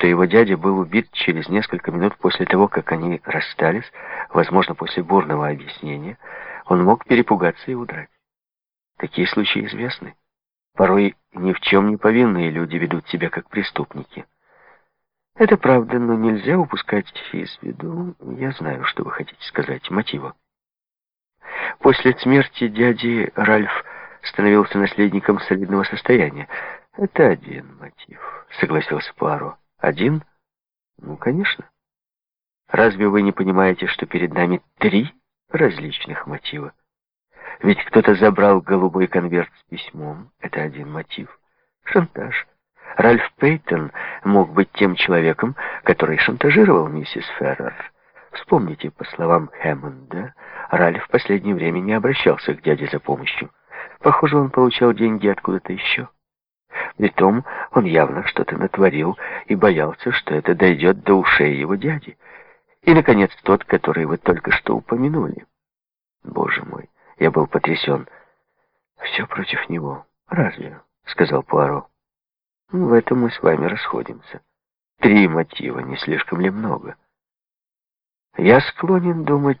что его дядя был убит через несколько минут после того, как они расстались, возможно, после бурного объяснения, он мог перепугаться и удрать. Такие случаи известны. Порой ни в чем не повинные люди ведут себя как преступники. Это правда, но нельзя упускать из виду, я знаю, что вы хотите сказать, мотива. После смерти дяди Ральф становился наследником солидного состояния. Это один мотив, согласился Пуаро. Один? Ну, конечно. Разве вы не понимаете, что перед нами три различных мотива? Ведь кто-то забрал голубой конверт с письмом. Это один мотив. Шантаж. Ральф Пейтон мог быть тем человеком, который шантажировал миссис Феррер. Вспомните, по словам Хэммонда, Ральф в последнее время не обращался к дяде за помощью. Похоже, он получал деньги откуда-то еще. Притом он явно что-то натворил и боялся, что это дойдет до ушей его дяди. И, наконец, тот, который вы только что упомянули. Боже мой, я был потрясен. Все против него. Разве? Сказал Пуаро. В этом мы с вами расходимся. Три мотива, не слишком ли много? Я склонен думать,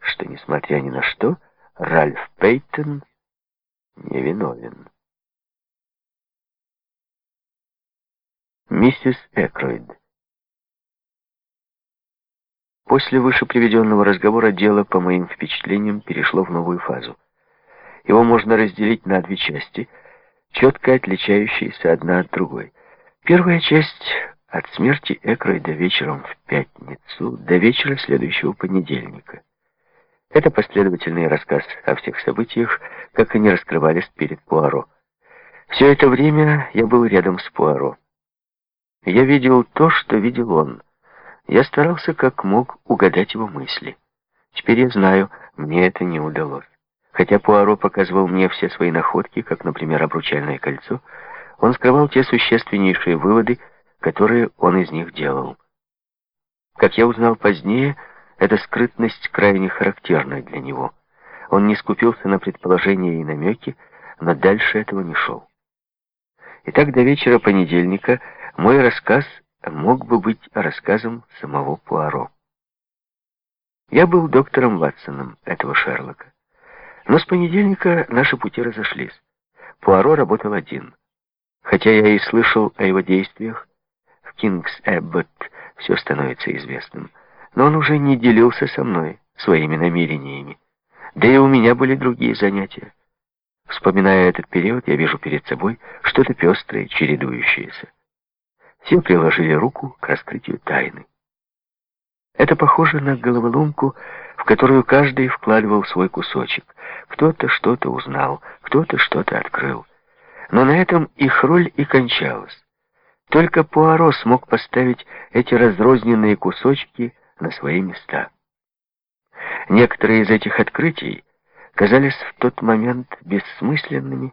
что, несмотря ни на что, Ральф Пейтон невиновен. Миссис Экройд После выше приведенного разговора дело, по моим впечатлениям, перешло в новую фазу. Его можно разделить на две части — четко отличающиеся одна от другой. Первая часть от смерти Экройда вечером в пятницу до вечера следующего понедельника. Это последовательный рассказ о всех событиях, как они раскрывались перед Пуаро. Все это время я был рядом с Пуаро. Я видел то, что видел он. Я старался как мог угадать его мысли. Теперь я знаю, мне это не удалось. Хотя Пуаро показывал мне все свои находки, как, например, обручальное кольцо, он скрывал те существеннейшие выводы, которые он из них делал. Как я узнал позднее, эта скрытность крайне характерна для него. Он не скупился на предположения и намеки, но дальше этого не шел. Итак, до вечера понедельника мой рассказ мог бы быть рассказом самого Пуаро. Я был доктором Ватсоном этого Шерлока. Но с понедельника наши пути разошлись. Пуаро работал один. Хотя я и слышал о его действиях, в Кингс Эббот все становится известным. Но он уже не делился со мной своими намерениями. Да и у меня были другие занятия. Вспоминая этот период, я вижу перед собой что-то пестрое, чередующееся. Все приложили руку к раскрытию тайны. Это похоже на головоломку, в которую каждый вкладывал свой кусочек. Кто-то что-то узнал, кто-то что-то открыл. Но на этом их роль и кончалась. Только Пуаро смог поставить эти разрозненные кусочки на свои места. Некоторые из этих открытий казались в тот момент бессмысленными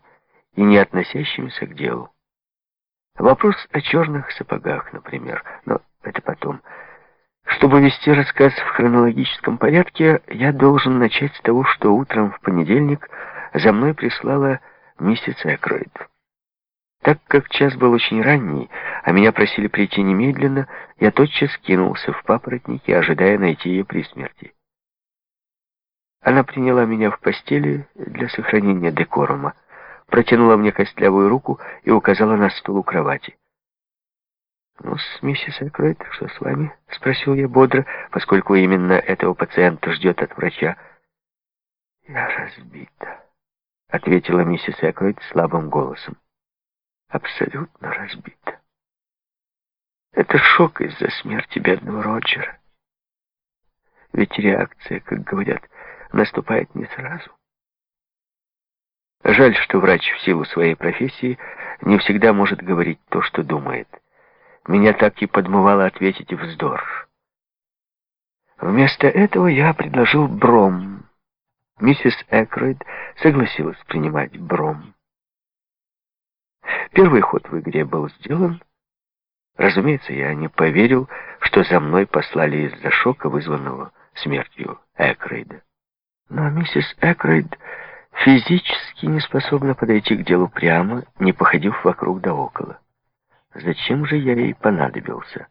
и не относящимися к делу. Вопрос о черных сапогах, например, но это потом – чтобы вести рассказ в хронологическом порядке, я должен начать с того, что утром в понедельник за мной прислала миссис Экройд. Так как час был очень ранний, а меня просили прийти немедленно, я тотчас кинулся в папоротники, ожидая найти ее при смерти. Она приняла меня в постели для сохранения декорума, протянула мне костлявую руку и указала на стул у кровати. «Ну, с миссис Экройд, что с вами?» — спросил я бодро, поскольку именно этого пациента ждет от врача. «Я разбита», — ответила миссис Экройд слабым голосом. «Абсолютно разбита. Это шок из-за смерти бедного Роджера. Ведь реакция, как говорят, наступает не сразу. Жаль, что врач в силу своей профессии не всегда может говорить то, что думает». Меня так и подмывало ответить вздор. Вместо этого я предложил бром. Миссис Экройд согласилась принимать бром. Первый ход в игре был сделан. Разумеется, я не поверил, что за мной послали из-за шока, вызванного смертью Экройда. Но миссис Экройд физически не способна подойти к делу прямо, не походив вокруг да около. Зачем же я ей понадобился?